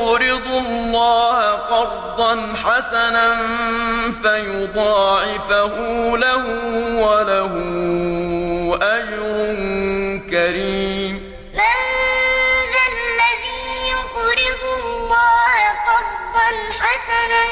يقرضوا الله قرضا حسنا فيضاعفه له وله أجر كريم. من ذا الذي يقرض الله قرضا حسنا